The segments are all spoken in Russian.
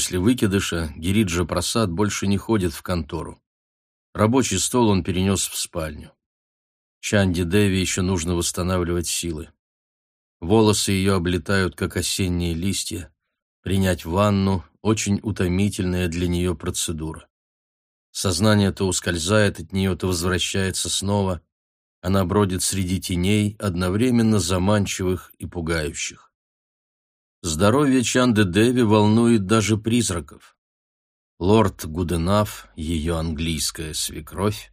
После выкидыша Гириджа Прасад больше не ходит в контору. Рабочий стол он перенес в спальню. Чанди Деви еще нужно восстанавливать силы. Волосы ее облетают, как осенние листья. Принять ванну — очень утомительная для нее процедура. Сознание то ускользает от нее, то возвращается снова. Она бродит среди теней, одновременно заманчивых и пугающих. Здоровье Чанды Деви волнует даже призраков. Лорд Гуденаф, ее английская свекровь,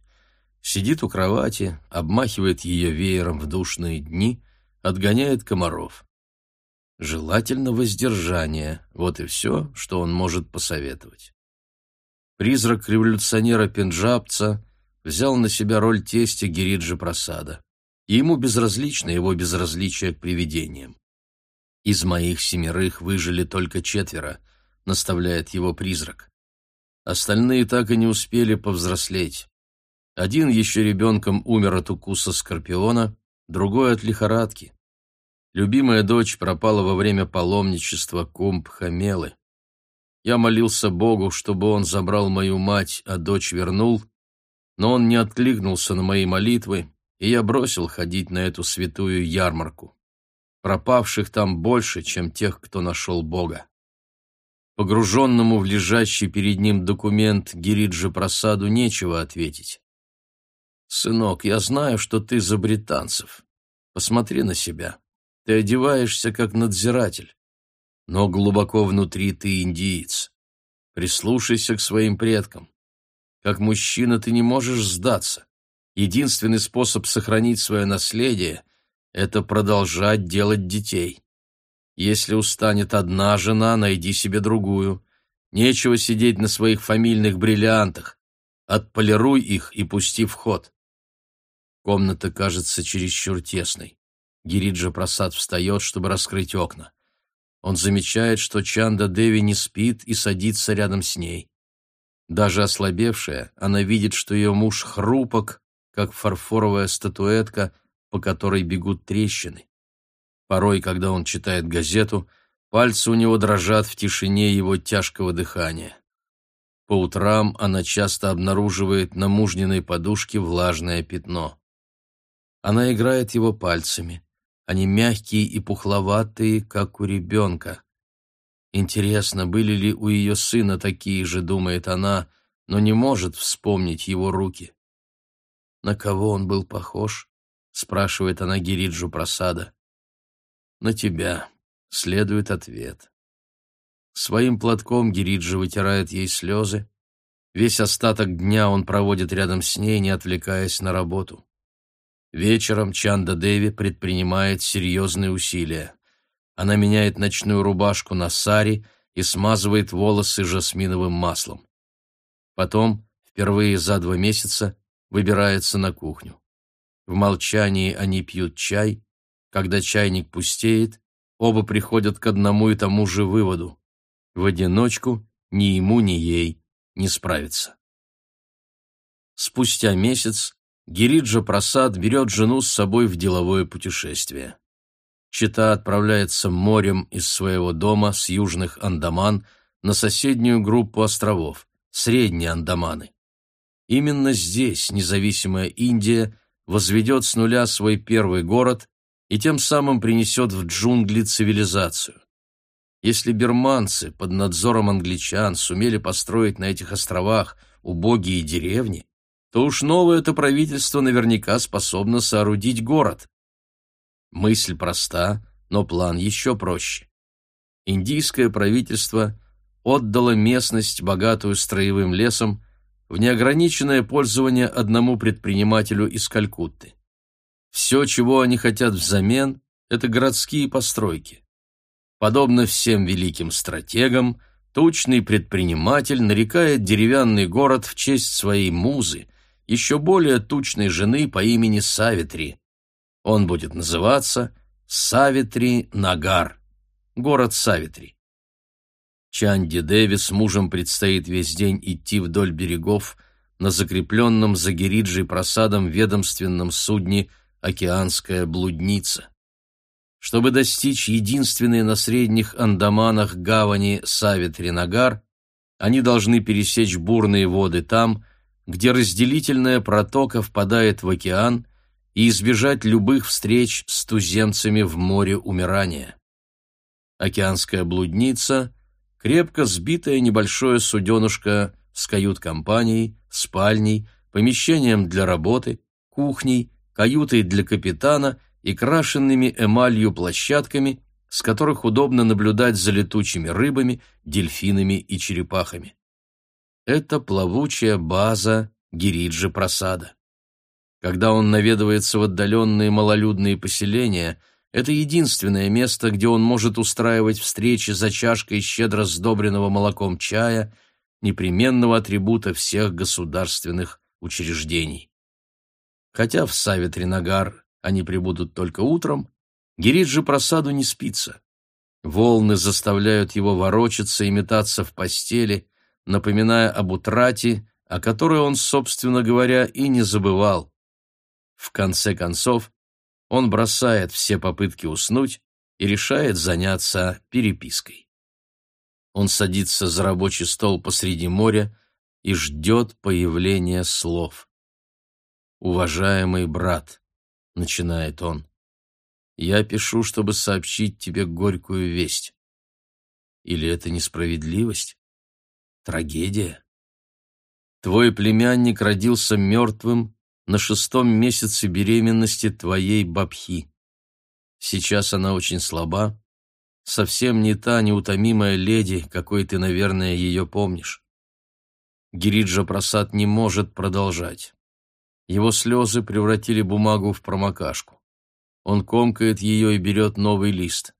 сидит у кровати, обмахивает ее веером в душные дни, отгоняет комаров. Желательно воздержание, вот и все, что он может посоветовать. Призрак революционера-пенджабца взял на себя роль тестя Гириджи Прасада, и ему безразлично его безразличие к привидениям. «Из моих семерых выжили только четверо», — наставляет его призрак. Остальные так и не успели повзрослеть. Один еще ребенком умер от укуса скорпиона, другой от лихорадки. Любимая дочь пропала во время паломничества Кумб-Хамелы. Я молился Богу, чтобы он забрал мою мать, а дочь вернул, но он не откликнулся на мои молитвы, и я бросил ходить на эту святую ярмарку. Пропавших там больше, чем тех, кто нашел Бога. Погруженному в лежащий перед ним документ Гириджи Просаду нечего ответить. «Сынок, я знаю, что ты за британцев. Посмотри на себя. Ты одеваешься как надзиратель но глубоко внутри ты индиец. Прислушайся к своим предкам. Как мужчина ты не можешь сдаться. Единственный способ сохранить свое наследие — это продолжать делать детей. Если устанет одна жена, найди себе другую. Нечего сидеть на своих фамильных бриллиантах. Отполируй их и пусти в ход. Комната кажется чересчур тесной. Гириджа Прасад встает, чтобы раскрыть окна. Он замечает, что Чанда Деви не спит и садится рядом с ней. Даже ослабевшая, она видит, что ее муж хрупок, как фарфоровая статуэтка, по которой бегут трещины. Порой, когда он читает газету, пальцы у него дрожат в тишине его тяжкого дыхания. По утрам она часто обнаруживает на мужниной подушке влажное пятно. Она играет его пальцами. Они мягкие и пухловатые, как у ребенка. Интересно, были ли у ее сына такие же, думает она, но не может вспомнить его руки. На кого он был похож? Спрашивает она Гириджу Прасада. На тебя, следует ответ. Своим платком Гириджи вытирает ей слезы. Весь остаток дня он проводит рядом с ней, не отвлекаясь на работу. Вечером Чанда Деви предпринимает серьезные усилия. Она меняет ночную рубашку на сари и смазывает волосы жасминовым маслом. Потом, впервые за два месяца, выбирается на кухню. В молчании они пьют чай. Когда чайник пустеет, оба приходят к одному и тому же выводу. В одиночку ни ему, ни ей не справиться. Спустя месяц Гириджа Прасад берет жену с собой в деловое путешествие. Чита отправляется морем из своего дома с южных Андаман на соседнюю группу островов, Средние Андаманы. Именно здесь независимая Индия возведет с нуля свой первый город и тем самым принесет в джунгли цивилизацию. Если берманцы под надзором англичан сумели построить на этих островах убогие деревни, то уж новое это правительство наверняка способно соорудить город. Мысль проста, но план еще проще. Индийское правительство отдало местность, богатую строевым лесом, в неограниченное пользование одному предпринимателю из Калькутты. Все, чего они хотят взамен, это городские постройки. Подобно всем великим стратегам, тучный предприниматель нарекает деревянный город в честь своей музы, еще более тучной жены по имени Савитри. Он будет называться Савитри-Нагар, город Савитри. Чанди Деви с мужем предстоит весь день идти вдоль берегов на закрепленном за Гириджей просадом ведомственном судне «Океанская блудница». Чтобы достичь единственной на средних Андаманах гавани Савит-Ренагар, они должны пересечь бурные воды там, где разделительная протока впадает в океан, и избежать любых встреч с туземцами в море умирания. Океанская блудница — крепко сбитое небольшое суденышко с кают-компанией, спальней, помещением для работы, кухней, каютой для капитана и крашенными эмалью площадками, с которых удобно наблюдать за летучими рыбами, дельфинами и черепахами. Это плавучая база Гириджи Просада. Когда он наведывается в отдаленные малолюдные поселения, это единственное место, где он может устраивать встречи за чашкой щедро сдобренного молоком чая, непременного атрибута всех государственных учреждений. Хотя в Саве-Тринагар они прибудут только утром, Гириджи просаду не спится. Волны заставляют его ворочаться и метаться в постели, напоминая об утрате, о которой он, собственно говоря, и не забывал. В конце концов, он бросает все попытки уснуть и решает заняться перепиской. Он садится за рабочий стол посреди моря и ждет появления слов. «Уважаемый брат», — начинает он, — «я пишу, чтобы сообщить тебе горькую весть. Или это несправедливость? Трагедия? Твой племянник родился мертвым на шестом месяце беременности твоей бабхи. Сейчас она очень слаба, совсем не та неутомимая леди, какой ты, наверное, ее помнишь. Гириджа Прасад не может продолжать. Его слезы превратили бумагу в промокашку. Он комкает ее и берет новый лист.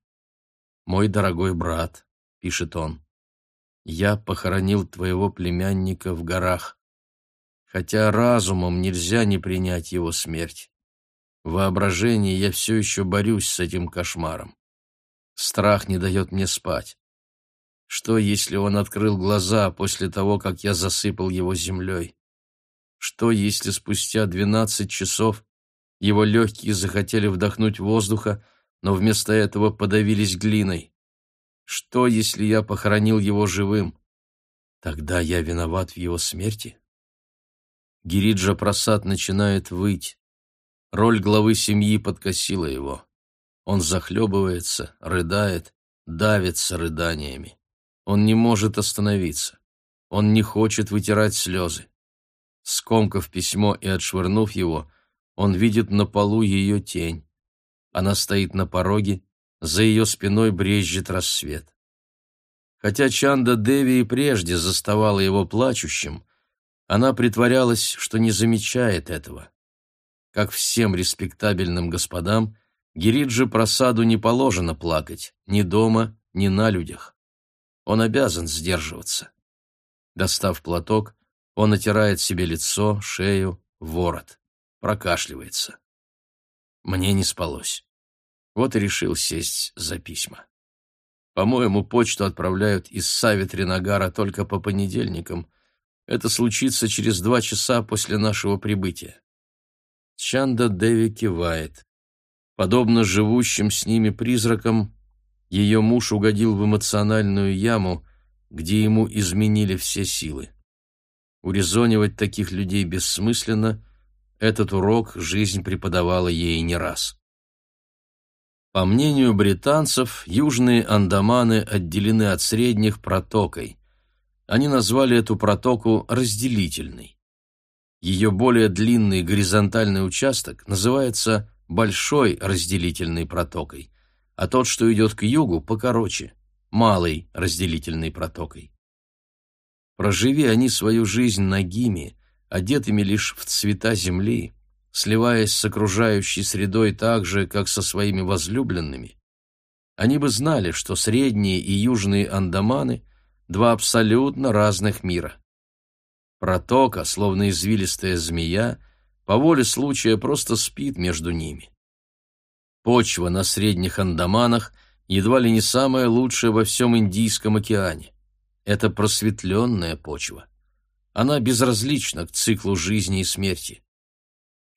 «Мой дорогой брат», — пишет он, — «я похоронил твоего племянника в горах хотя разумом нельзя не принять его смерть. В воображении я все еще борюсь с этим кошмаром. Страх не дает мне спать. Что, если он открыл глаза после того, как я засыпал его землей? Что, если спустя двенадцать часов его легкие захотели вдохнуть воздуха, но вместо этого подавились глиной? Что, если я похоронил его живым? Тогда я виноват в его смерти? Гириджа Прасад начинает выть. Роль главы семьи подкосила его. Он захлебывается, рыдает, давится рыданиями. Он не может остановиться. Он не хочет вытирать слезы. Скомкав письмо и отшвырнув его, он видит на полу ее тень. Она стоит на пороге, за ее спиной брезжит рассвет. Хотя Чанда Деви и прежде заставала его плачущим, она притворялась, что не замечает этого. Как всем респектабельным господам, Гириджи просаду не положено плакать ни дома, ни на людях. Он обязан сдерживаться. Достав платок, он отирает себе лицо, шею, ворот, прокашливается. Мне не спалось. Вот и решил сесть за письма. По-моему, почту отправляют из Савитринагара только по понедельникам — это случится через два часа после нашего прибытия. Чанда Деви кивает. Подобно живущим с ними призракам, ее муж угодил в эмоциональную яму, где ему изменили все силы. Урезонивать таких людей бессмысленно, этот урок жизнь преподавала ей не раз. По мнению британцев, южные Андаманы отделены от средних протокой. Они назвали эту протоку разделительной. Ее более длинный горизонтальный участок называется большой разделительной протокой, а тот, что идет к югу, покороче, малой разделительной протокой. Проживи они свою жизнь нагими, одетыми лишь в цвета земли, сливаясь с окружающей средой так же, как со своими возлюбленными, они бы знали, что средние и южные Андаманы два абсолютно разных мира. Протока, словно извилистая змея, по воле случая просто спит между ними. Почва на средних Андаманах едва ли не самая лучшая во всем Индийском океане. Это просветленная почва. Она безразлична к циклу жизни и смерти.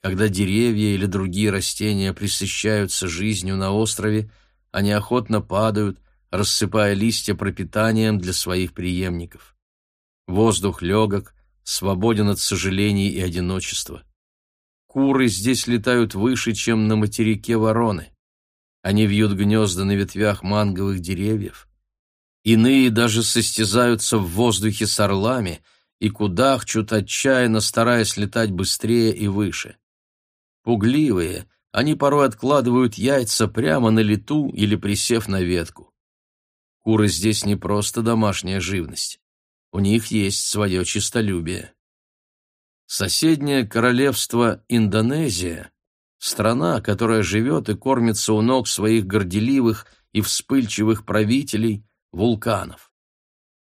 когда деревья или другие растения присыщаются жизнью на острове, они охотно падают, рассыпая листья пропитанием для своих преемников. Воздух легок, свободен от сожалений и одиночества. Куры здесь летают выше, чем на материке вороны. Они вьют гнезда на ветвях манговых деревьев. Иные даже состязаются в воздухе с орлами и кудахчут отчаянно, стараясь летать быстрее и выше. Пугливые, они порой откладывают яйца прямо на лету или присев на ветку. Куры здесь не просто домашняя живность. У них есть свое честолюбие. Соседнее королевство Индонезия — страна, которая живет и кормится у ног своих горделивых и вспыльчивых правителей, вулканов.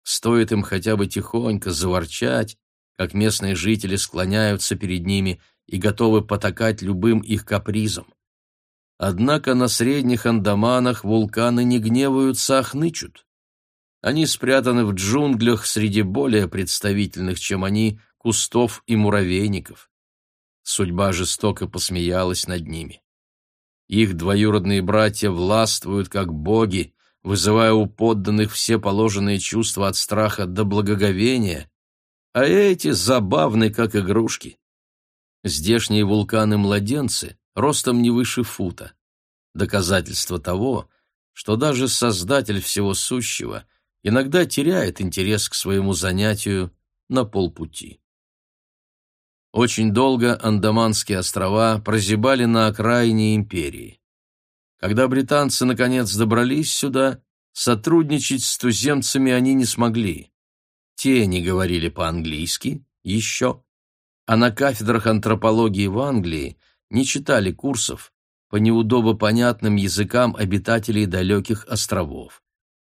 Стоит им хотя бы тихонько заворчать, как местные жители склоняются перед ними и готовы потакать любым их капризам. Однако на средних Андаманах вулканы не гневаются, а хнычут. Они спрятаны в джунглях среди более представительных, чем они, кустов и муравейников. Судьба жестоко посмеялась над ними. Их двоюродные братья властвуют как боги, вызывая у подданных все положенные чувства от страха до благоговения, а эти забавны, как игрушки. Здешние вулканы-младенцы ростом не выше фута. Доказательство того, что даже Создатель всего сущего иногда теряет интерес к своему занятию на полпути. Очень долго Андаманские острова прозябали на окраине империи. Когда британцы наконец добрались сюда, сотрудничать с туземцами они не смогли. Те не говорили по-английски, еще, а на кафедрах антропологии в Англии не читали курсов по неудобно понятным языкам обитателей далеких островов.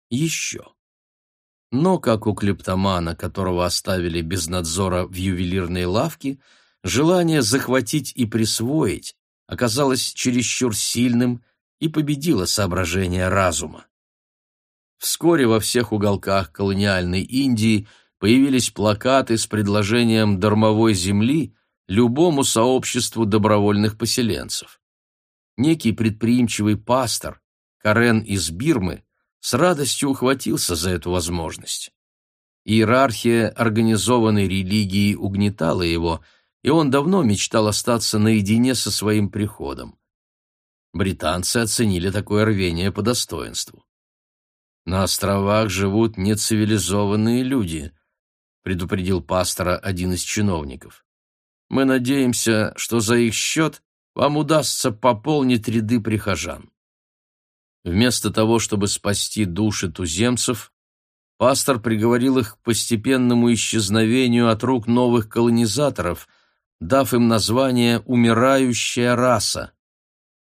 Еще. Но, как у клептомана, которого оставили без надзора в ювелирной лавке, желание захватить и присвоить оказалось чересчур сильным и победило соображение разума. Вскоре во всех уголках колониальной Индии появились плакаты с предложением дармовой земли любому сообществу добровольных поселенцев. Некий предприимчивый пастор, Карен из Бирмы, с радостью ухватился за эту возможность. Иерархия организованной религии угнетала его, и он давно мечтал остаться наедине со своим приходом. Британцы оценили такое рвение по достоинству. «На островах живут нецивилизованные люди», — предупредил пастора один из чиновников. «Мы надеемся, что за их счет вам удастся пополнить ряды прихожан». Вместо того, чтобы спасти души туземцев, пастор приговорил их к постепенному исчезновению от рук новых колонизаторов, дав им название «умирающая раса».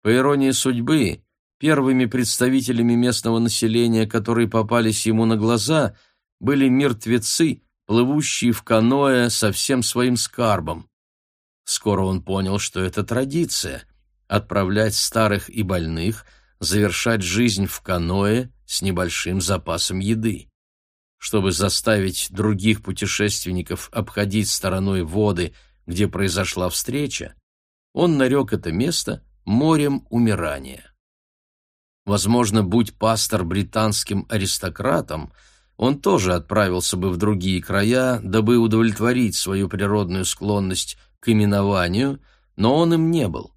По иронии судьбы, первыми представителями местного населения, которые попались ему на глаза, были мертвецы, плывущие в каноэ со всем своим скарбом. Скоро он понял, что это традиция — отправлять старых и больных — завершать жизнь в каное с небольшим запасом еды. Чтобы заставить других путешественников обходить стороной воды, где произошла встреча, он нарек это место морем умирания. Возможно, будь пастор британским аристократом, он тоже отправился бы в другие края, дабы удовлетворить свою природную склонность к именованию, но он им не был.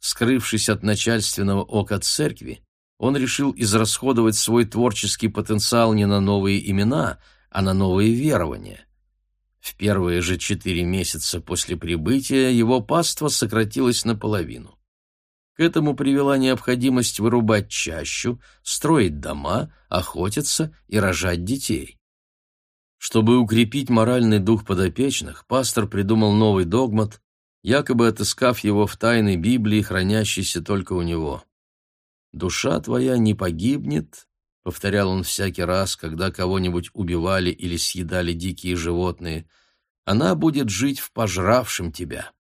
Скрывшись от начальственного ока церкви, он решил израсходовать свой творческий потенциал не на новые имена, а на новые верования. В первые же четыре месяца после прибытия его паства сократилось наполовину. К этому привела необходимость вырубать чащу, строить дома, охотиться и рожать детей. Чтобы укрепить моральный дух подопечных, пастор придумал новый догмат, якобы отыскав его в тайной Библии, хранящейся только у него. «Душа твоя не погибнет», — повторял он всякий раз, когда кого-нибудь убивали или съедали дикие животные, «она будет жить в пожравшем тебя».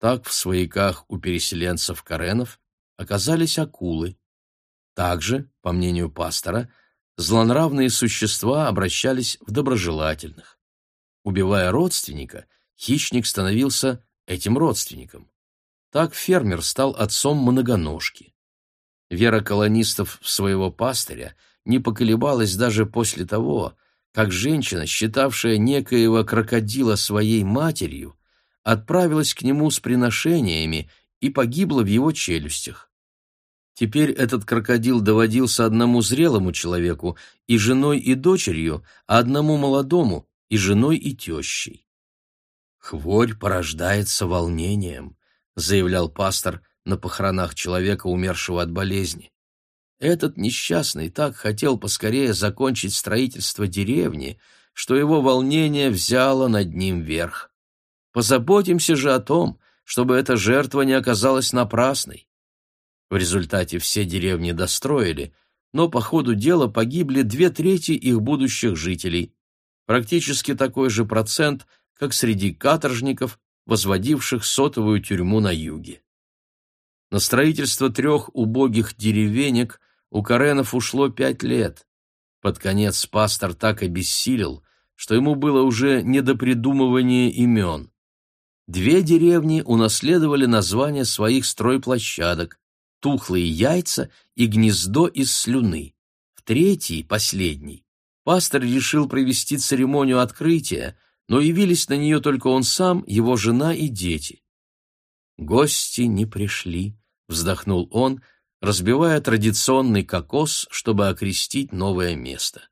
Так в свояках у переселенцев Каренов оказались акулы. Также, по мнению пастора, злонравные существа обращались в доброжелательных. Убивая родственника, хищник становился этим родственникам. Так фермер стал отцом многоножки. Вера колонистов в своего пастыря не поколебалась даже после того, как женщина, считавшая некоего крокодила своей матерью, отправилась к нему с приношениями и погибла в его челюстях. Теперь этот крокодил доводился одному зрелому человеку и женой и дочерью, а одному молодому и женой и тещей. «Хворь порождается волнением», — заявлял пастор на похоронах человека, умершего от болезни. Этот несчастный так хотел поскорее закончить строительство деревни, что его волнение взяло над ним верх. Позаботимся же о том, чтобы эта жертва не оказалась напрасной. В результате все деревни достроили, но по ходу дела погибли две трети их будущих жителей, практически такой же процент, как среди каторжников, возводивших сотовую тюрьму на юге. На строительство трех убогих деревенек у Каренов ушло пять лет. Под конец пастор так обессилел, что ему было уже не до придумывания имен. Две деревни унаследовали названия своих стройплощадок — тухлые яйца и гнездо из слюны. В третий, последний, пастор решил провести церемонию открытия, но явились на нее только он сам, его жена и дети. Гости не пришли, вздохнул он, разбивая традиционный кокос, чтобы окрестить новое место.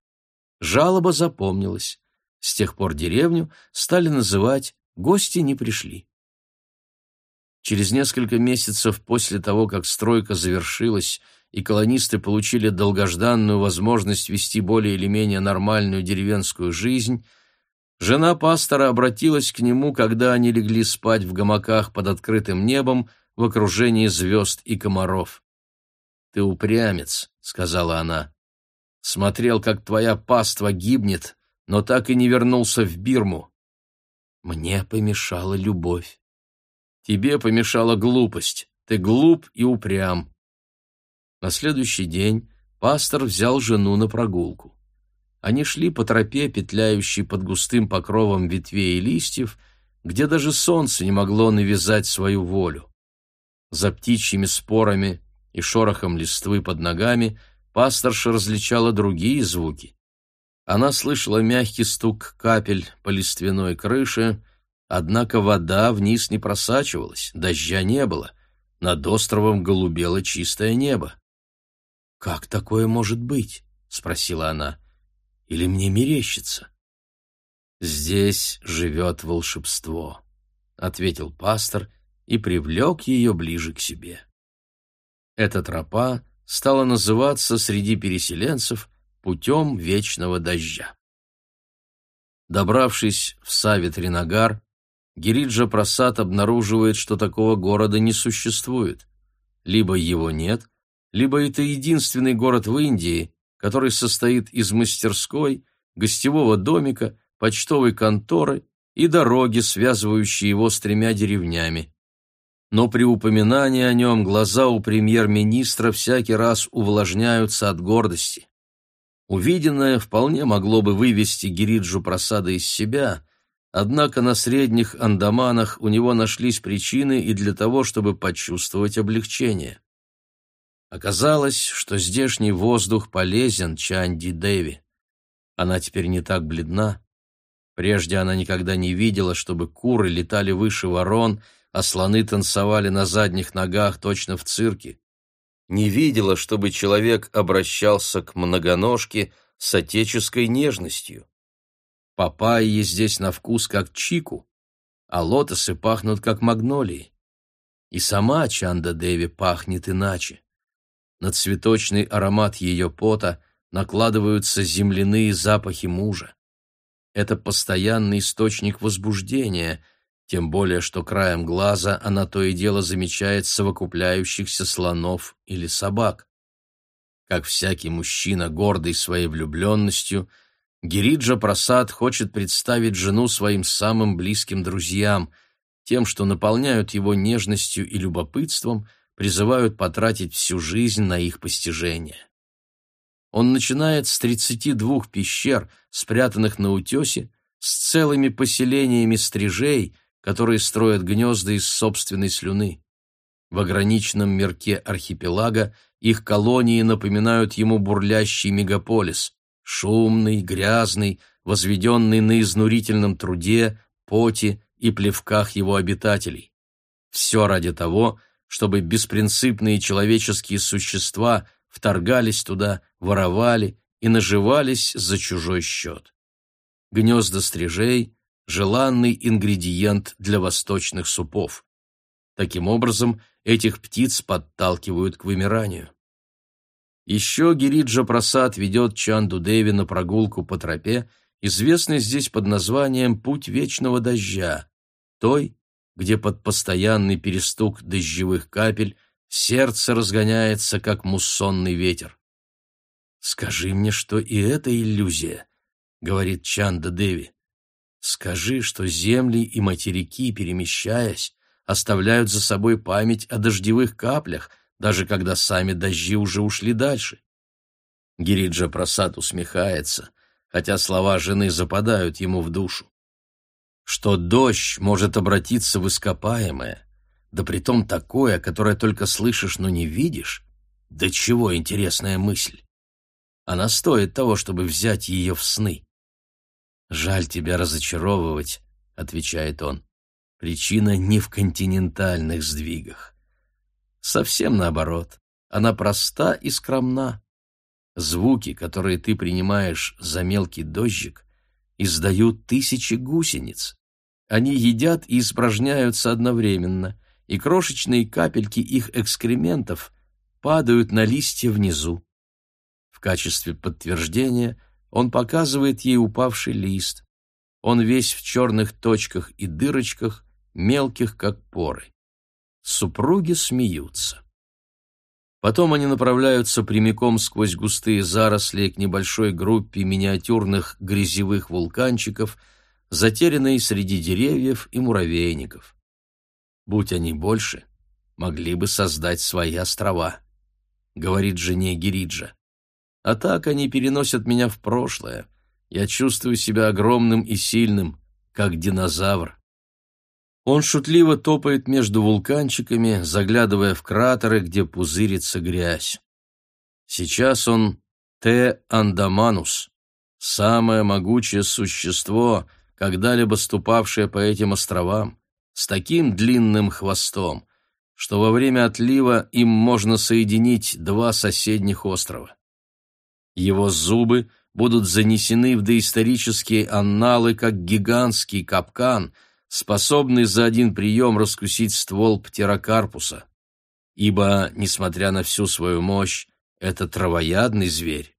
Жалоба запомнилась. С тех пор деревню стали называть «гости не пришли». Через несколько месяцев после того, как стройка завершилась и колонисты получили долгожданную возможность вести более или менее нормальную деревенскую жизнь, жена пастора обратилась к нему, когда они легли спать в гамаках под открытым небом в окружении звезд и комаров. «Ты упрямец», — сказала она. «Смотрел, как твоя паства гибнет, но так и не вернулся в Бирму. Мне помешала любовь. Тебе помешала глупость. Ты глуп и упрям». На следующий день пастор взял жену на прогулку. Они шли по тропе, петляющей под густым покровом ветвей и листьев, где даже солнце не могло навязать свою волю. За птичьими спорами и шорохом листвы под ногами пасторша различала другие звуки. Она слышала мягкий стук капель по лиственной крыше, однако вода вниз не просачивалась, дождя не было, над островом голубело чистое небо. «Как такое может быть?» — спросила она. «Или мне мерещится?» «Здесь живет волшебство», — ответил пастор и привлек ее ближе к себе. Эта тропа стала называться среди переселенцев путем вечного дождя. Добравшись в Савит-Ринагар, Гириджа Прасад обнаруживает, что такого города не существует. Либо его нет, либо это единственный город в Индии, который состоит из мастерской, гостевого домика, почтовой конторы и дороги, связывающей его с тремя деревнями но при упоминании о нем глаза у премьер-министра всякий раз увлажняются от гордости. Увиденное вполне могло бы вывести Гириджу Просада из себя, однако на средних Андаманах у него нашлись причины и для того, чтобы почувствовать облегчение. Оказалось, что здешний воздух полезен Чанди Деви. Она теперь не так бледна. Прежде она никогда не видела, чтобы куры летали выше ворон — а слоны танцевали на задних ногах точно в цирке. Не видела, чтобы человек обращался к многоножке с отеческой нежностью. Папайи здесь на вкус как чику, а лотосы пахнут как магнолии. И сама Чанда Деви пахнет иначе. На цветочный аромат ее пота накладываются земляные запахи мужа. Это постоянный источник возбуждения — тем более что краем глаза она то и дело замечает совокупляющихся слонов или собак. Как всякий мужчина, гордый своей влюбленностью, Гириджа Прасад хочет представить жену своим самым близким друзьям, тем, что наполняют его нежностью и любопытством, призывают потратить всю жизнь на их постижение. Он начинает с 32 пещер, спрятанных на утесе, с целыми поселениями стрижей, которые строят гнезда из собственной слюны. В ограниченном мирке архипелага их колонии напоминают ему бурлящий мегаполис, шумный, грязный, возведенный на изнурительном труде, поте и плевках его обитателей. Все ради того, чтобы беспринципные человеческие существа вторгались туда, воровали и наживались за чужой счет. Гнезда стрижей – желанный ингредиент для восточных супов. Таким образом, этих птиц подталкивают к вымиранию. Еще Гириджа Прасад ведет Чанду Деви на прогулку по тропе, известной здесь под названием «Путь вечного дождя», той, где под постоянный перестук дождевых капель сердце разгоняется, как муссонный ветер. «Скажи мне, что и это иллюзия», — говорит Чанда Деви. «Скажи, что земли и материки, перемещаясь, оставляют за собой память о дождевых каплях, даже когда сами дожди уже ушли дальше». Гириджа Прасад усмехается, хотя слова жены западают ему в душу что дождь может обратиться в ископаемое, да притом такое, которое только слышишь, но не видишь, да чего интересная мысль. Она стоит того, чтобы взять ее в сны. «Жаль тебя разочаровывать», — отвечает он. «Причина не в континентальных сдвигах. Совсем наоборот, она проста и скромна. Звуки, которые ты принимаешь за мелкий дождик, издают тысячи гусениц. Они едят и испражняются одновременно, и крошечные капельки их экскрементов падают на листья внизу. В качестве подтверждения он показывает ей упавший лист. Он весь в черных точках и дырочках, мелких, как поры. Супруги смеются. Потом они направляются прямиком сквозь густые заросли к небольшой группе миниатюрных грязевых вулканчиков, затерянной среди деревьев и муравейников. Будь они больше, могли бы создать свои острова, говорит жене Гириджа. А так они переносят меня в прошлое. Я чувствую себя огромным и сильным, как динозавр. Он шутливо топает между вулканчиками, заглядывая в кратеры, где пузырится грязь. Сейчас он Те Андаманус, самое могучее существо, когда-либо ступавшее по этим островам, с таким длинным хвостом, что во время отлива им можно соединить два соседних острова. Его зубы будут занесены в доисторические анналы как гигантский капкан — способный за один прием раскусить ствол птерокарпуса. Ибо, несмотря на всю свою мощь, это травоядный зверь.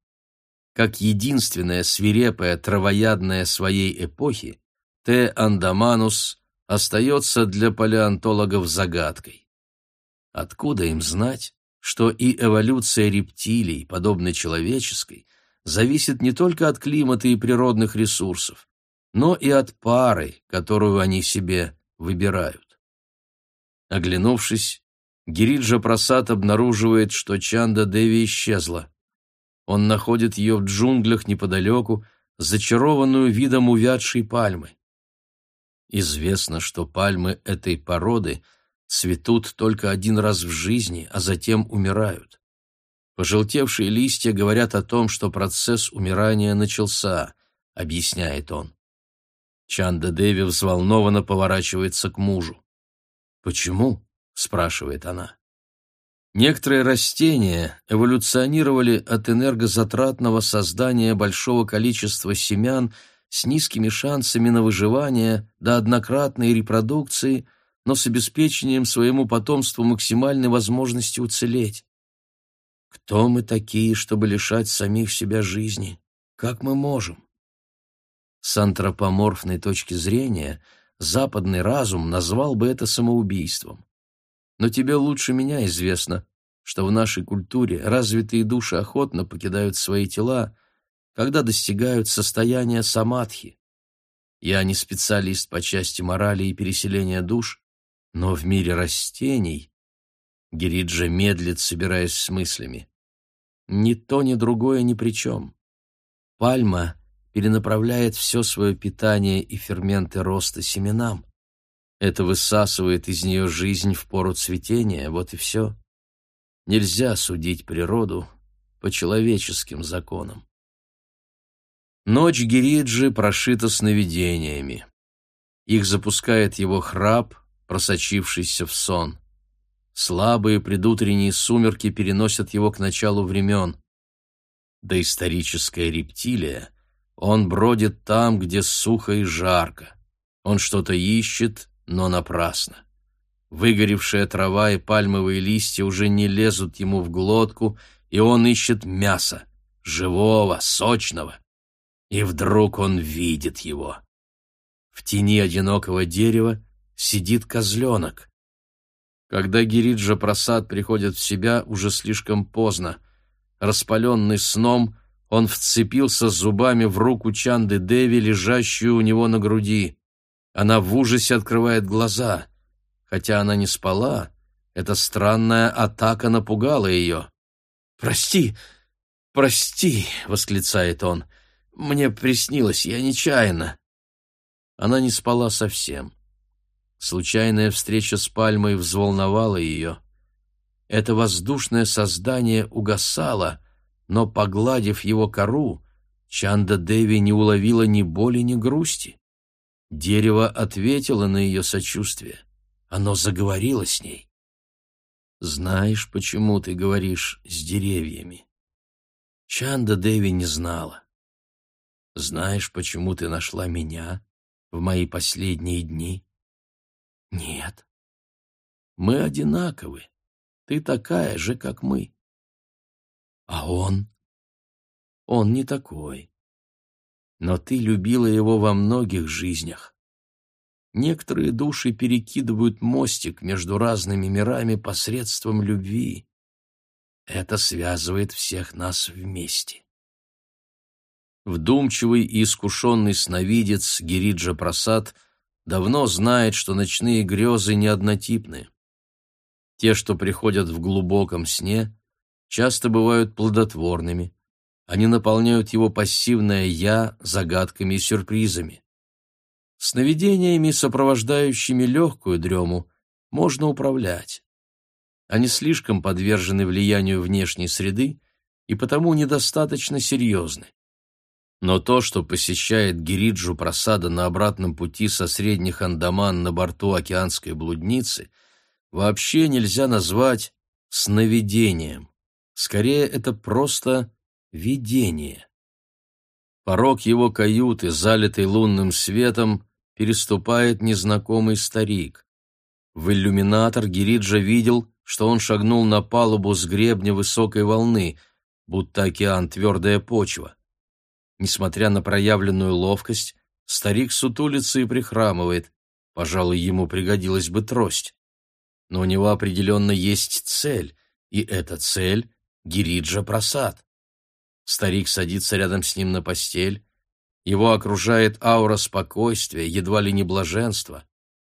Как единственная свирепая травоядная своей эпохи, Т. андаманус остается для палеонтологов загадкой. Откуда им знать, что и эволюция рептилий, подобной человеческой, зависит не только от климата и природных ресурсов, но и от пары, которую они себе выбирают. Оглянувшись, Гириджа Прасад обнаруживает, что Чанда Деви исчезла. Он находит ее в джунглях неподалеку, зачарованную видом увядшей пальмы. Известно, что пальмы этой породы цветут только один раз в жизни, а затем умирают. Пожелтевшие листья говорят о том, что процесс умирания начался, объясняет он. Чанда Деви взволнованно поворачивается к мужу. «Почему?» — спрашивает она. Некоторые растения эволюционировали от энергозатратного создания большого количества семян с низкими шансами на выживание до однократной репродукции, но с обеспечением своему потомству максимальной возможности уцелеть. Кто мы такие, чтобы лишать самих себя жизни? Как мы можем? С антропоморфной точки зрения западный разум назвал бы это самоубийством. Но тебе лучше меня известно, что в нашей культуре развитые души охотно покидают свои тела, когда достигают состояния самадхи. Я не специалист по части морали и переселения душ, но в мире растений Гириджа медлит, собираясь с мыслями. Ни то, ни другое ни при чем. Пальма перенаправляет все свое питание и ферменты роста семенам. Это высасывает из нее жизнь в пору цветения, вот и все. Нельзя судить природу по человеческим законам. Ночь Гириджи прошита сновидениями. Их запускает его храп, просочившийся в сон. Слабые предутренние сумерки переносят его к началу времен. Доисторическая рептилия, он бродит там, где сухо и жарко. Он что-то ищет, но напрасно. Выгоревшая трава и пальмовые листья уже не лезут ему в глотку, и он ищет мяса, живого, сочного. И вдруг он видит его. В тени одинокого дерева сидит козленок. Когда Гириджа Прасад приходит в себя, уже слишком поздно. Распаленный сном, он вцепился зубами в руку Чанды Деви, лежащую у него на груди. Она в ужасе открывает глаза. Хотя она не спала, эта странная атака напугала ее. «Прости, прости!» — восклицает он. «Мне приснилось, я нечаянно». Она не спала совсем. Случайная встреча с пальмой взволновала ее. Это воздушное создание угасало, но, погладив его кору, Чанда Деви не уловила ни боли, ни грусти. Дерево ответило на ее сочувствие. Оно заговорило с ней. «Знаешь, почему ты говоришь с деревьями?» Чанда Деви не знала. «Знаешь, почему ты нашла меня в мои последние дни?» «Нет». «Мы одинаковы. Ты такая же, как мы». «А он?» «Он не такой но ты любила его во многих жизнях. Некоторые души перекидывают мостик между разными мирами посредством любви. Это связывает всех нас вместе. Вдумчивый и искушенный сновидец Гириджа Прасад давно знает, что ночные грезы не однотипны. Те, что приходят в глубоком сне, часто бывают плодотворными, они наполняют его пассивное «я» загадками и сюрпризами. Сновидениями, сопровождающими легкую дрему, можно управлять. Они слишком подвержены влиянию внешней среды и потому недостаточно серьезны. Но то, что посещает Гириджу Просада на обратном пути со средних Андаман на борту океанской блудницы, вообще нельзя назвать сновидением. Скорее, это просто видение. Порог его каюты, залитый лунным светом, переступает незнакомый старик. В иллюминатор Гириджа видел, что он шагнул на палубу с гребня высокой волны, будто океан твердая почва. Несмотря на проявленную ловкость, старик сутулится и прихрамывает. Пожалуй, ему пригодилась бы трость. Но у него определенно есть цель, и эта цель — Гириджа Прасад. Старик садится рядом с ним на постель. Его окружает аура спокойствия, едва ли не блаженства.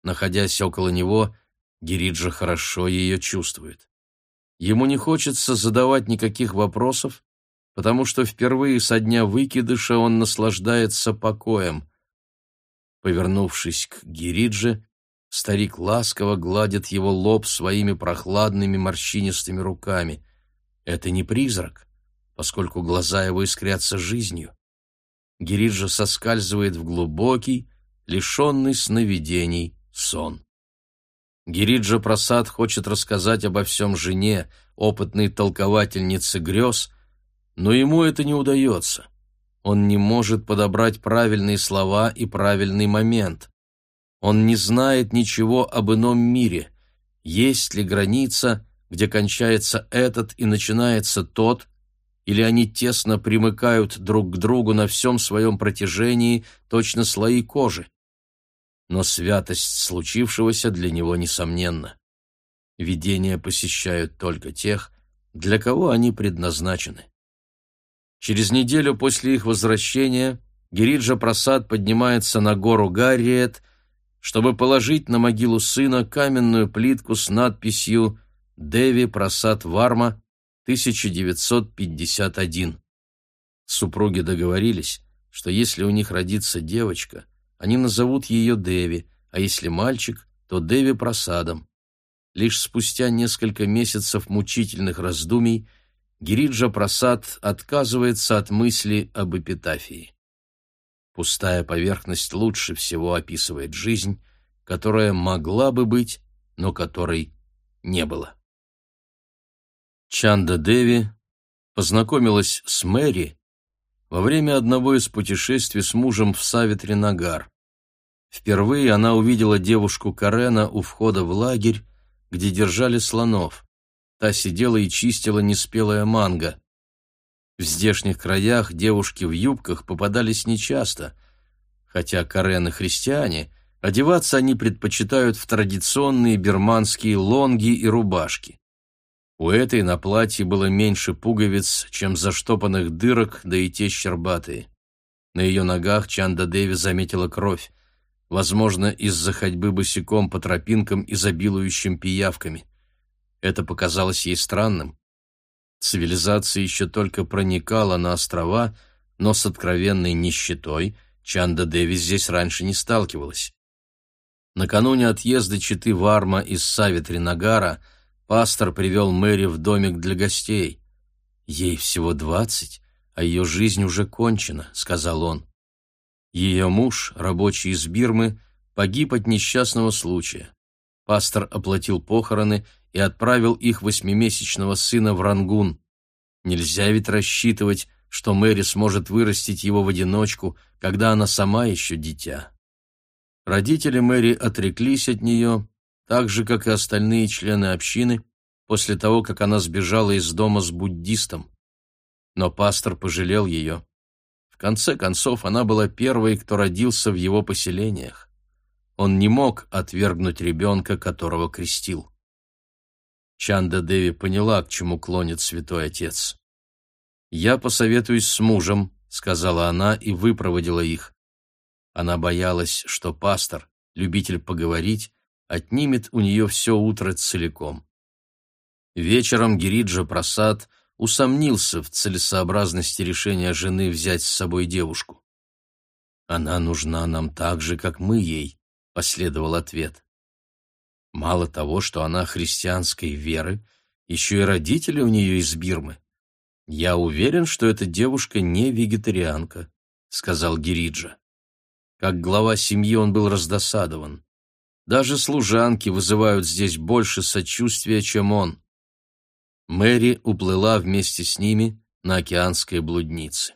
Находясь около него, Гириджа хорошо ее чувствует. Ему не хочется задавать никаких вопросов, потому что впервые со дня выкидыша он наслаждается покоем. Повернувшись к Гиридже, старик ласково гладит его лоб своими прохладными морщинистыми руками. Это не призрак поскольку глаза его искрятся жизнью. Гириджа соскальзывает в глубокий, лишенный сновидений сон. Гириджа Прасад хочет рассказать обо всем жене, опытной толковательнице грез, но ему это не удается. Он не может подобрать правильные слова и правильный момент. Он не знает ничего об ином мире. Есть ли граница, где кончается этот и начинается тот, или они тесно примыкают друг к другу на всем своем протяжении, точно слои кожи. Но святость случившегося для него несомненна. Видения посещают только тех, для кого они предназначены. Через неделю после их возвращения Гириджа Прасад поднимается на гору Гарриет, чтобы положить на могилу сына каменную плитку с надписью «Деви Прасад Варма, 1951. Супруги договорились, что если у них родится девочка, они назовут ее Деви, а если мальчик, то Деви Прасадом. Лишь спустя несколько месяцев мучительных раздумий Гириджа Прасад отказывается от мысли об эпитафии. Пустая поверхность лучше всего описывает жизнь, которая могла бы быть, но которой не было. Чанда Деви познакомилась с Мэри во время одного из путешествий с мужем в Савитри-Нагар. Впервые она увидела девушку Карена у входа в лагерь, где держали слонов. Та сидела и чистила неспелая манго. В здешних краях девушки в юбках попадались нечасто, хотя Карены христиане, одеваться они предпочитают в традиционные бирманские лонги и рубашки. У этой на платье было меньше пуговиц, чем заштопанных дырок, да и те щербатые. На ее ногах Чанда Деви заметила кровь, возможно, из-за ходьбы босиком по тропинкам, изобилующим пиявками. Это показалось ей странным. Цивилизация еще только проникала на острова, но с откровенной нищетой Чанда Деви здесь раньше не сталкивалась. Накануне отъезда Читы Варма из Савитри-Нагара – Пастор привел Мэри в домик для гостей. «Ей всего двадцать, а ее жизнь уже кончена», — сказал он. Ее муж, рабочий из Бирмы, погиб от несчастного случая. Пастор оплатил похороны и отправил их восьмимесячного сына в Рангун. Нельзя ведь рассчитывать, что Мэри сможет вырастить его в одиночку, когда она сама еще дитя. Родители Мэри отреклись от нее, так же, как и остальные члены общины, после того, как она сбежала из дома с буддистом. Но пастор пожалел ее. В конце концов, она была первой, кто родился в его поселениях. Он не мог отвергнуть ребенка, которого крестил. Чанда Деви поняла, к чему клонит святой отец. «Я посоветуюсь с мужем», — сказала она и выпроводила их. Она боялась, что пастор, любитель поговорить, отнимет у нее все утро целиком. Вечером Гириджа Прасад усомнился в целесообразности решения жены взять с собой девушку. «Она нужна нам так же, как мы ей», — последовал ответ. Мало того, что она христианской веры, еще и родители у нее из Бирмы. «Я уверен, что эта девушка не вегетарианка», — сказал Гириджа. Как глава семьи он был раздосадован. Даже служанки вызывают здесь больше сочувствия, чем он. Мэри уплыла вместе с ними на океанской блуднице.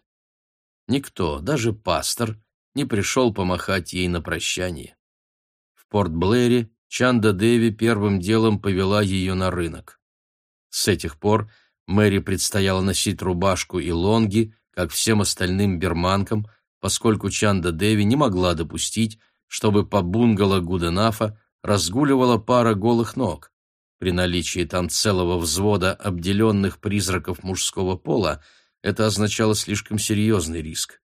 Никто, даже пастор, не пришел помахать ей на прощание. В Порт-Блэре Чанда Деви первым делом повела ее на рынок. С этих пор Мэри предстояло носить рубашку и лонги, как всем остальным берманкам, поскольку Чанда Деви не могла допустить, чтобы по бунгало Гуденафа разгуливала пара голых ног. При наличии там целого взвода обделенных призраков мужского пола это означало слишком серьезный риск.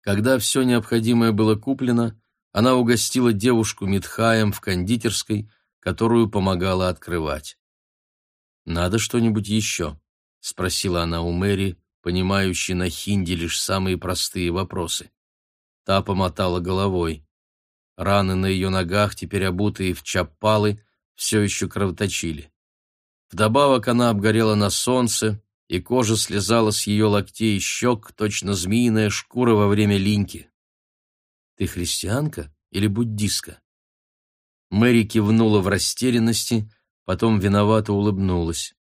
Когда все необходимое было куплено, она угостила девушку Митхаем в кондитерской, которую помогала открывать. «Надо что-нибудь еще?» — спросила она у Мэри, понимающей на хинди лишь самые простые вопросы. Та помотала головой. Раны на ее ногах, теперь обутые в чаппалы, все еще кровоточили. Вдобавок она обгорела на солнце, и кожа слезала с ее локтей и щек, точно змеиная шкура во время линьки. «Ты христианка или буддистка?» Мэри кивнула в растерянности, потом виновато улыбнулась.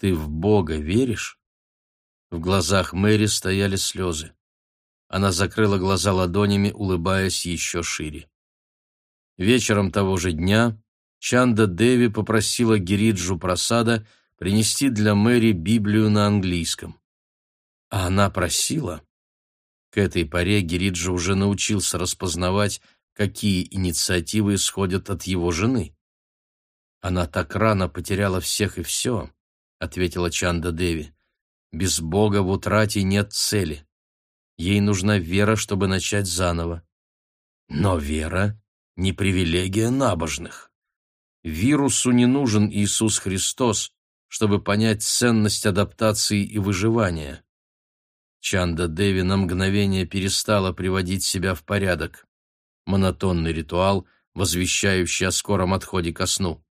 «Ты в Бога веришь?» В глазах Мэри стояли слезы. Она закрыла глаза ладонями, улыбаясь еще шире. Вечером того же дня Чанда Деви попросила Гириджу Прасада принести для Мэри Библию на английском. А она просила. К этой поре Гириджа уже научился распознавать, какие инициативы исходят от его жены. «Она так рано потеряла всех и все», — ответила Чанда Деви. «Без Бога в утрате нет цели. Ей нужна вера, чтобы начать заново. Но вера не привилегия набожных. Вирусу не нужен Иисус Христос, чтобы понять ценность адаптации и выживания. Чанда Деви на мгновение перестала приводить себя в порядок. Монотонный ритуал возвещающий о скором отходе ко сну.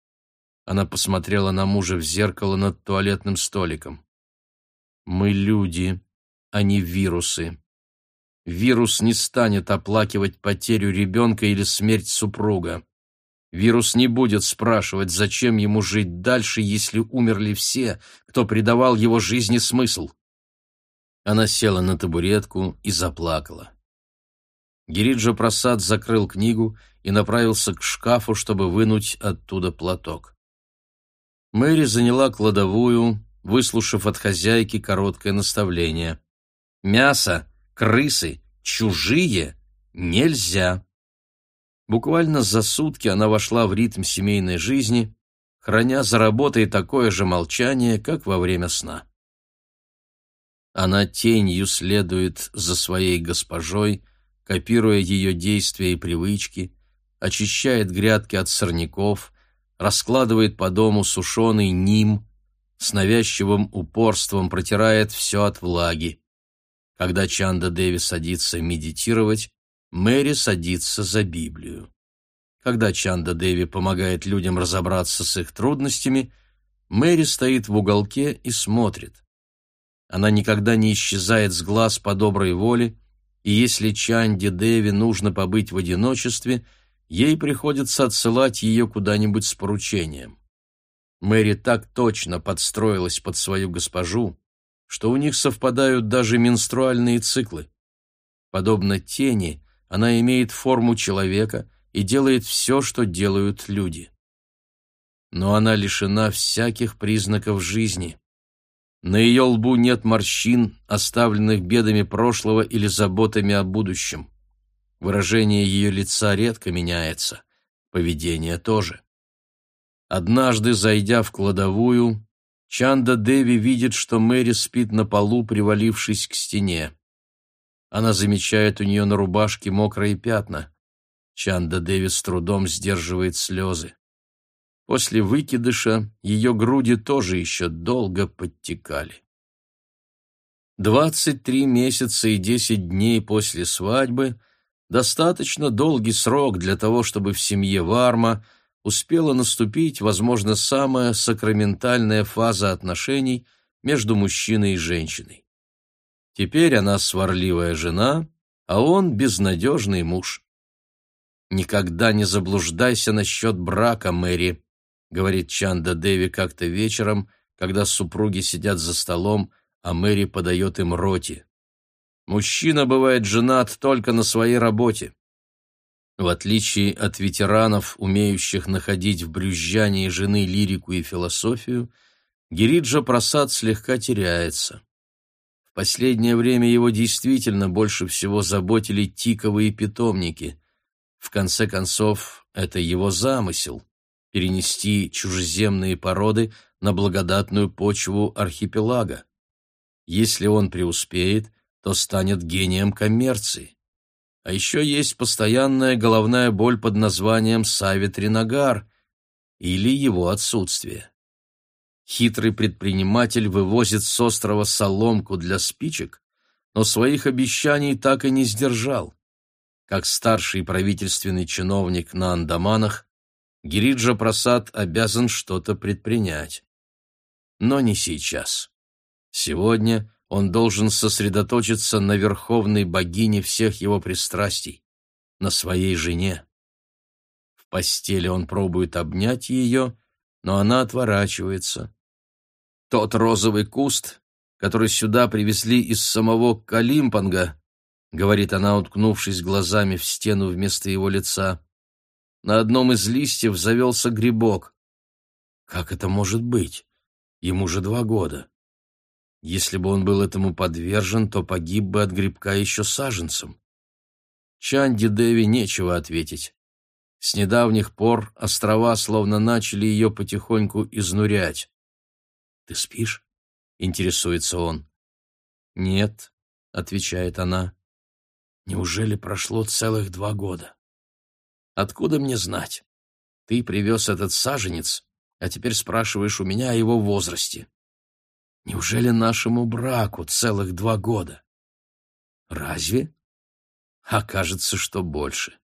Она посмотрела на мужа в зеркало над туалетным столиком. «Мы люди, а не вирусы. Вирус не станет оплакивать потерю ребенка или смерть супруга. Вирус не будет спрашивать, зачем ему жить дальше, если умерли все, кто придавал его жизни смысл. Она села на табуретку и заплакала. Гириджа Прасад закрыл книгу и направился к шкафу, чтобы вынуть оттуда платок. Мэри заняла кладовую, выслушав от хозяйки короткое наставление. «Мясо, крысы, чужие нельзя!» Буквально за сутки она вошла в ритм семейной жизни, храня за работой такое же молчание, как во время сна. Она тенью следует за своей госпожой, копируя ее действия и привычки, очищает грядки от сорняков, раскладывает по дому сушеный ним, с навязчивым упорством протирает все от влаги. Когда Чанда Деви садится медитировать, Мэри садится за Библию. Когда Чанда Деви помогает людям разобраться с их трудностями, Мэри стоит в уголке и смотрит. Она никогда не исчезает с глаз по доброй воле, и если Чанде Деви нужно побыть в одиночестве, ей приходится отсылать ее куда-нибудь с поручением. Мэри так точно подстроилась под свою госпожу, что у них совпадают даже менструальные циклы. Подобно тени, она имеет форму человека и делает все, что делают люди. Но она лишена всяких признаков жизни. На ее лбу нет морщин, оставленных бедами прошлого или заботами о будущем. Выражение ее лица редко меняется, поведение тоже. Однажды, зайдя в кладовую, Чанда Деви видит, что Мэри спит на полу, привалившись к стене. Она замечает у нее на рубашке мокрые пятна. Чанда Деви с трудом сдерживает слезы. После выкидыша ее груди тоже еще долго подтекали. Двадцать три месяца и десять дней после свадьбы — достаточно долгий срок для того, чтобы в семье Варма успела наступить, возможно, самая сакраментальная фаза отношений между мужчиной и женщиной. Теперь она сварливая жена, а он безнадежный муж. «Никогда не заблуждайся насчет брака, Мэри», — говорит Чанда Деви как-то вечером, когда супруги сидят за столом, а Мэри подает им роти. «Мужчина бывает женат только на своей работе. В отличие от ветеранов, умеющих находить в брюзжании жены лирику и философию, Гириджа Прасад слегка теряется. В последнее время его действительно больше всего заботили тиковые питомники. В конце концов, это его замысел — перенести чужеземные породы на благодатную почву архипелага. Если он преуспеет, то станет гением коммерции. А еще есть постоянная головная боль под названием Савитринагар или его отсутствие. Хитрый предприниматель вывозит с острова соломку для спичек, но своих обещаний так и не сдержал. Как старший правительственный чиновник на Андаманах, Гириджа Прасад обязан что-то предпринять. Но не сейчас. Сегодня он должен сосредоточиться на верховной богине всех его пристрастий, на своей жене. В постели он пробует обнять ее, но она отворачивается. Тот розовый куст, который сюда привезли из самого Калимпанга, говорит она, уткнувшись глазами в стену вместо его лица. На одном из листьев завелся грибок. Как это может быть? Ему же два года. Если бы он был этому подвержен, то погиб бы от грибка еще саженцем. Чанди Деви нечего ответить. С недавних пор острова словно начали ее потихоньку изнурять. «Ты спишь?» — интересуется он. «Нет», — отвечает она. «Неужели прошло целых два года?» «Откуда мне знать? Ты привез этот саженец, а теперь спрашиваешь у меня о его возрасте. Неужели нашему браку целых два года?» «Разве?» «А кажется, что больше».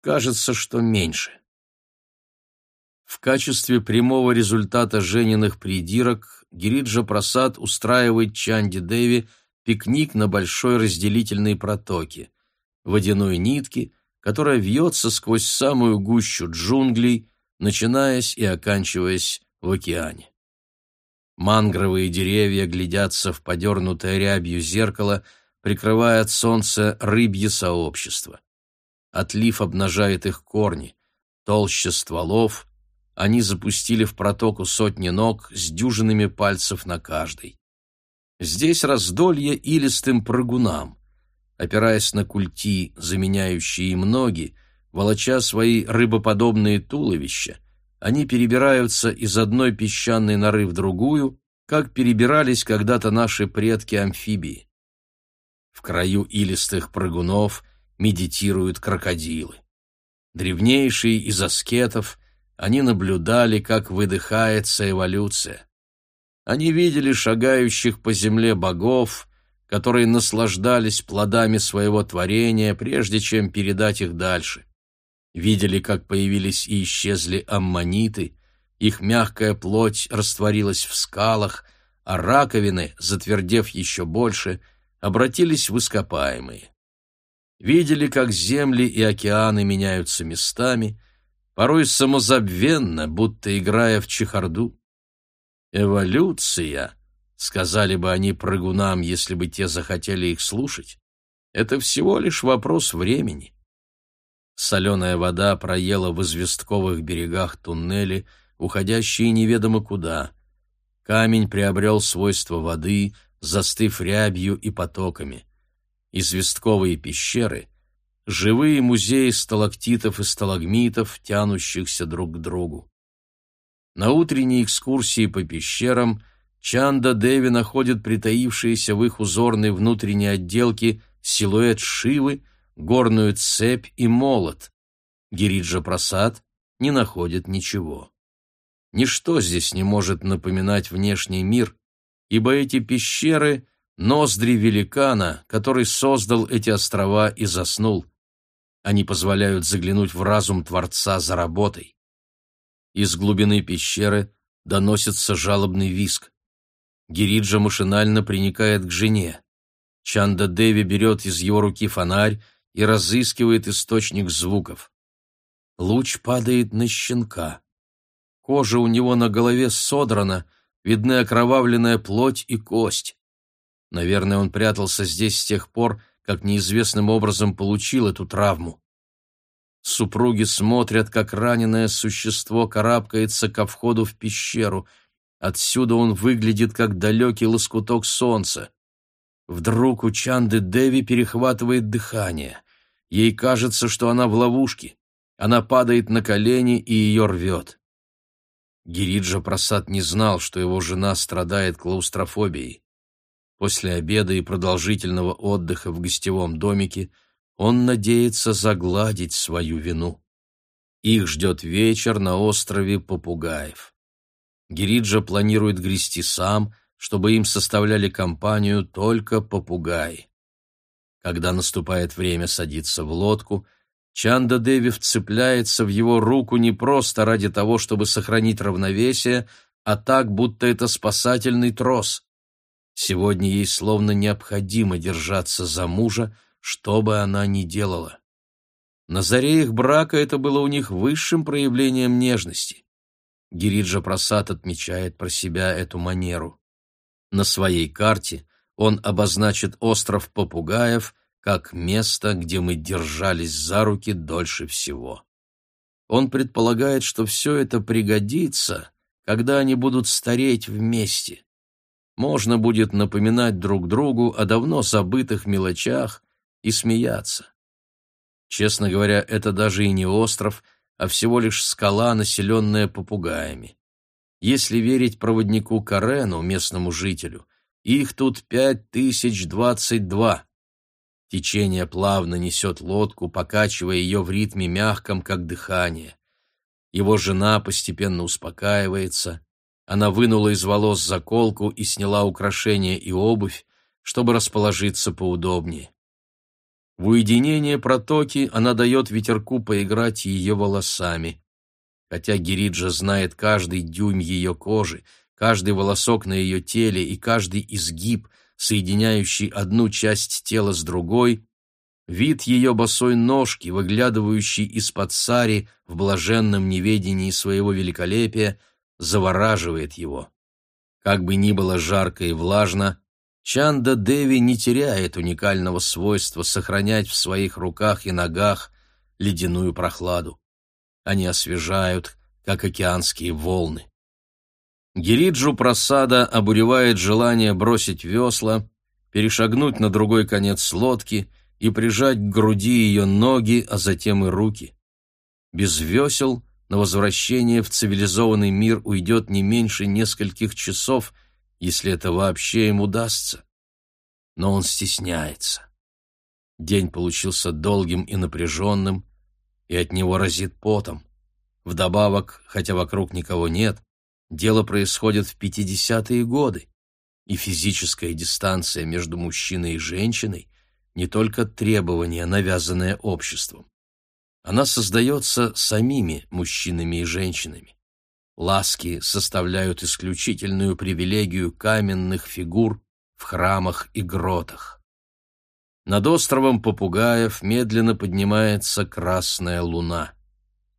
кажется, что меньше. В качестве прямого результата Жениных придирок Гириджа Прасад устраивает Чанди Деви пикник на большой разделительной протоке, водяной нитки, которая вьется сквозь самую гущу джунглей, начинаясь и оканчиваясь в океане. Мангровые деревья глядятся в подернутое рябью зеркало, прикрывая от солнца рыбье сообщество. Отлив обнажает их корни, толще стволов, они запустили в протоку сотни ног с дюжинами пальцев на каждой. Здесь раздолье илистым прыгунам. Опираясь на культи, заменяющие им ноги, волоча свои рыбоподобные туловища, они перебираются из одной песчаной норы в другую, как перебирались когда-то наши предки-амфибии. В краю илистых прыгунов медитируют крокодилы. Древнейшие из аскетов, они наблюдали, как выдыхается эволюция. Они видели шагающих по земле богов, которые наслаждались плодами своего творения, прежде чем передать их дальше видели, как появились и исчезли аммониты, их мягкая плоть растворилась в скалах, а раковины, затвердев еще больше, обратились в ископаемые. Видели, как земли и океаны меняются местами, порой самозабвенно, будто играя в чехарду. «Эволюция», — сказали бы они прыгунам, если бы те захотели их слушать, — это всего лишь вопрос времени. Соленая вода проела в известковых берегах туннели, уходящие неведомо куда. Камень приобрел свойства воды, застыв рябью и потоками. Известковые пещеры — живые музеи сталактитов и сталагмитов, тянущихся друг к другу. На утренней экскурсии по пещерам Чанда Деви находит притаившиеся в их узорной внутренней отделке силуэт Шивы — горную цепь и молот. Гириджа Прасад не находит ничего. Ничто здесь не может напоминать внешний мир, ибо эти пещеры — ноздри великана, который создал эти острова и заснул. Они позволяют заглянуть в разум Творца за работой. Из глубины пещеры доносится жалобный виск. Гириджа машинально приникает к жене. Чанда Деви берет из его руки фонарь и разыскивает источник звуков. Луч падает на щенка. Кожа у него на голове содрана, видны окровавленная плоть и кость. Наверное, он прятался здесь с тех пор, как неизвестным образом получил эту травму. Супруги смотрят, как раненое существо карабкается ко входу в пещеру. Отсюда он выглядит, как далекий лоскуток солнца. Вдруг у Чанды Деви перехватывает дыхание. Ей кажется, что она в ловушке. Она падает на колени и ее рвет. Гириджа Прасад не знал, что его жена страдает клаустрофобией. После обеда и продолжительного отдыха в гостевом домике он надеется загладить свою вину. Их ждет вечер на острове Попугаев. Гириджа планирует грести сам, чтобы им составляли компанию только попугаи. Когда наступает время садиться в лодку, Чанда Деви вцепляется в его руку не просто ради того, чтобы сохранить равновесие, а так, будто это спасательный трос. Сегодня ей словно необходимо держаться за мужа, что бы она ни делала. На заре их брака это было у них высшим проявлением нежности. Гириджа Прасад отмечает про себя эту манеру. На своей карте он обозначит остров Попугаев как место, где мы держались за руки дольше всего. Он предполагает, что все это пригодится, когда они будут стареть вместе. Можно будет напоминать друг другу о давно забытых мелочах и смеяться. Честно говоря, это даже и не остров, а всего лишь скала, населенная попугаями. Если верить проводнику Карену, местному жителю, их тут пять тысяч двадцать два. Течение плавно несет лодку, покачивая ее в ритме мягком, как дыхание. Его жена постепенно успокаивается. Она вынула из волос заколку и сняла украшения и обувь, чтобы расположиться поудобнее. В уединение протоки она дает ветерку поиграть ее волосами. Хотя Гириджа знает каждый дюйм ее кожи, каждый волосок на ее теле и каждый изгиб, соединяющий одну часть тела с другой, вид ее босой ножки, выглядывающей из-под сари в блаженном неведении своего великолепия, завораживает его. Как бы ни было жарко и влажно, Чанда Деви не теряет уникального свойства сохранять в своих руках и ногах ледяную прохладу. Они освежают, как океанские волны. Гириджу просада обуревает желание бросить весла, перешагнуть на другой конец лодки и прижать к груди ее ноги, а затем и руки. Без весел на возвращение в цивилизованный мир уйдет не меньше нескольких часов, если это вообще им удастся. Но он стесняется. День получился долгим и напряженным, и от него разит потом. Вдобавок, хотя вокруг никого нет, дело происходит в 50-е годы, и физическая дистанция между мужчиной и женщиной не только требование, навязанное обществом. Она создается самими мужчинами и женщинами. Ласки составляют исключительную привилегию каменных фигур в храмах и гротах. Над островом Попугаев медленно поднимается красная луна.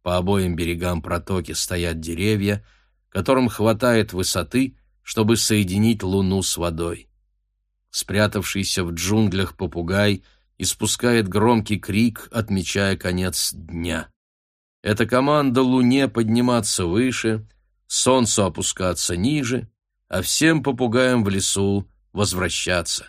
По обоим берегам протоки стоят деревья, которым хватает высоты, чтобы соединить луну с водой. Спрятавшийся в джунглях попугай испускает громкий крик, отмечая конец дня. Это команда Луне подниматься выше, Солнцу опускаться ниже, а всем попугаям в лесу возвращаться.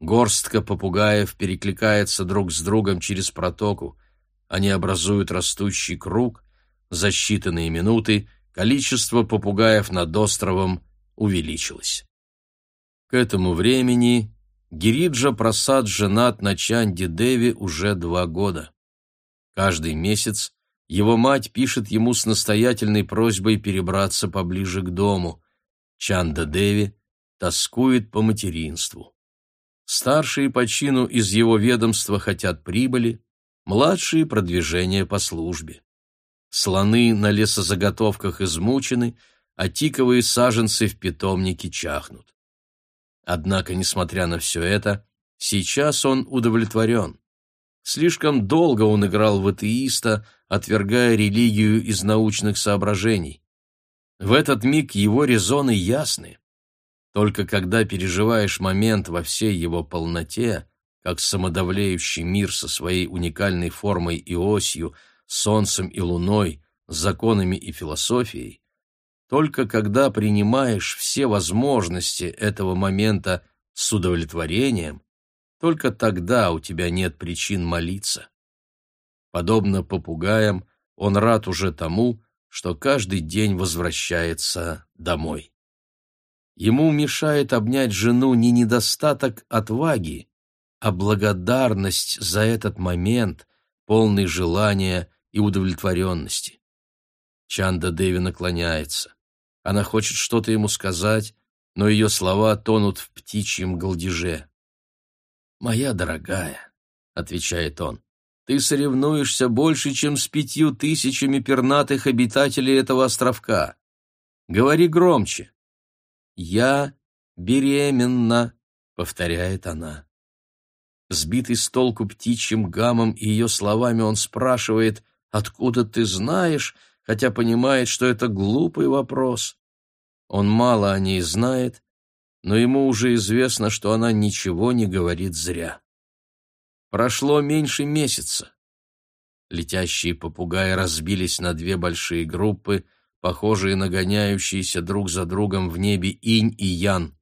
Горстка попугаев перекликается друг с другом через протоку. Они образуют растущий круг. За считанные минуты количество попугаев над островом увеличилось. К этому времени Гириджа Прасад женат на Чанди Деви уже два года. Каждый месяц его мать пишет ему с настоятельной просьбой перебраться поближе к дому. Чанда Деви тоскует по материнству. Старшие по чину из его ведомства хотят прибыли, младшие — продвижения по службе. Слоны на лесозаготовках измучены, а тиковые саженцы в питомнике чахнут. Однако, несмотря на все это, сейчас он удовлетворен. Слишком долго он играл в атеиста, отвергая религию из научных соображений. В этот миг его резоны ясны. Только когда переживаешь момент во всей его полноте, как самодавлеющий мир со своей уникальной формой и осью, солнцем и луной, законами и философией, только когда принимаешь все возможности этого момента с удовлетворением, только тогда у тебя нет причин молиться. Подобно попугаям, он рад уже тому, что каждый день возвращается домой. Ему мешает обнять жену не недостаток отваги, а благодарность за этот момент, полный желания и удовлетворенности. Чанда Деви наклоняется. Она хочет что-то ему сказать, но ее слова тонут в птичьем голдеже. «Моя дорогая», — отвечает он, — «ты соревнуешься больше, чем с пятью тысячами пернатых обитателей этого островка. Говори громче». «Я беременна», — повторяет она. Сбитый с толку птичьим гамом и ее словами он спрашивает, «Откуда ты знаешь?» хотя понимает, что это глупый вопрос. Он мало о ней знает, но ему уже известно, что она ничего не говорит зря. Прошло меньше месяца. Летящие попугаи разбились на две большие группы, похожие на гоняющиеся друг за другом в небе инь и ян.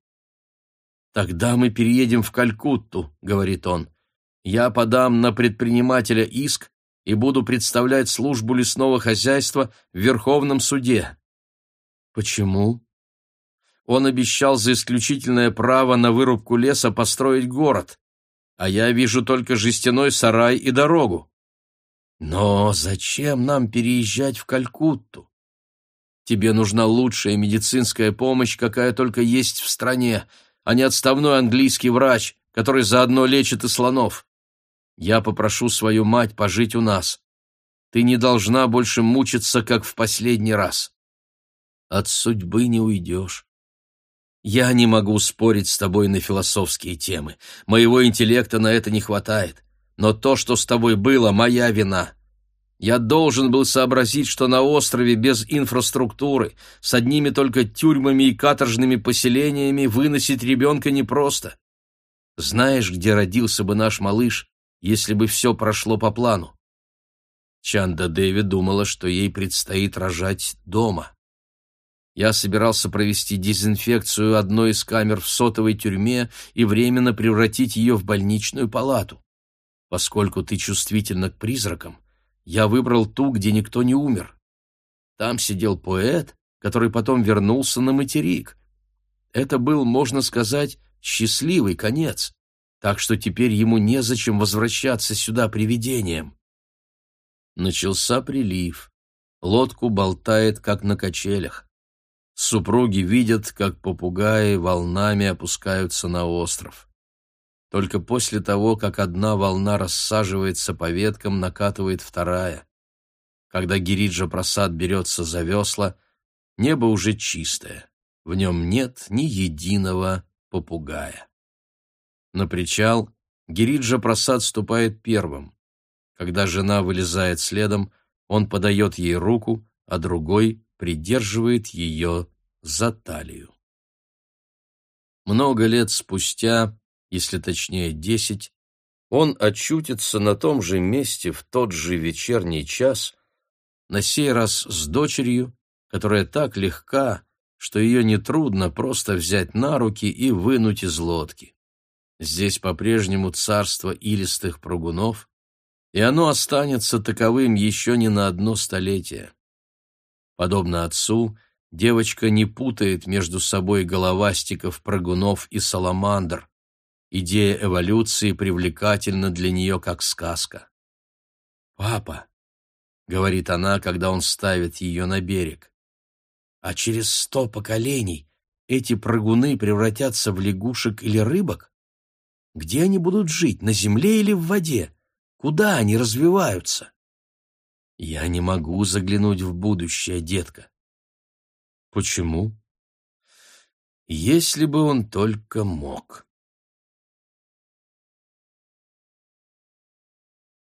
«Тогда мы переедем в Калькутту», — говорит он. «Я подам на предпринимателя иск и буду представлять службу лесного хозяйства в Верховном суде». «Почему?» Он обещал за исключительное право на вырубку леса построить город, а я вижу только жестяной сарай и дорогу. Но зачем нам переезжать в Калькутту? Тебе нужна лучшая медицинская помощь, какая только есть в стране, а не отставной английский врач, который заодно лечит и слонов. Я попрошу свою мать пожить у нас. Ты не должна больше мучиться, как в последний раз. От судьбы не уйдешь. Я не могу спорить с тобой на философские темы. Моего интеллекта на это не хватает. Но то, что с тобой было, моя вина. Я должен был сообразить, что на острове без инфраструктуры, с одними только тюрьмами и каторжными поселениями выносить ребенка непросто. Знаешь, где родился бы наш малыш, если бы все прошло по плану? Чанда Дэви думала, что ей предстоит рожать дома. Я собирался провести дезинфекцию одной из камер в сотовой тюрьме и временно превратить ее в больничную палату. Поскольку ты чувствительна к призракам, я выбрал ту, где никто не умер. Там сидел поэт, который потом вернулся на материк. Это был, можно сказать, счастливый конец, так что теперь ему незачем возвращаться сюда привидением. Начался прилив. Лодку болтает, как на качелях. Супруги видят, как попугаи волнами опускаются на остров. Только после того, как одна волна рассаживается по веткам, накатывает вторая. Когда Гириджа Прасад берется за весла, небо уже чистое, в нем нет ни единого попугая. На причал Гириджа Прасад ступает первым. Когда жена вылезает следом, он подает ей руку, а другой придерживает ее за талию. Много лет спустя если точнее десять, он очутится на том же месте в тот же вечерний час, на сей раз с дочерью, которая так легка, что ее нетрудно просто взять на руки и вынуть из лодки. Здесь по-прежнему царство илистых прыгунов, и оно останется таковым еще не на одно столетие. Подобно отцу, девочка не путает между собой головастиков, прыгунов и саламандр, Идея эволюции привлекательна для нее, как сказка. «Папа», — говорит она, когда он ставит ее на берег, «а через сто поколений эти прыгуны превратятся в лягушек или рыбок? Где они будут жить, на земле или в воде? Куда они развиваются?» «Я не могу заглянуть в будущее, детка». «Почему?» «Если бы он только мог».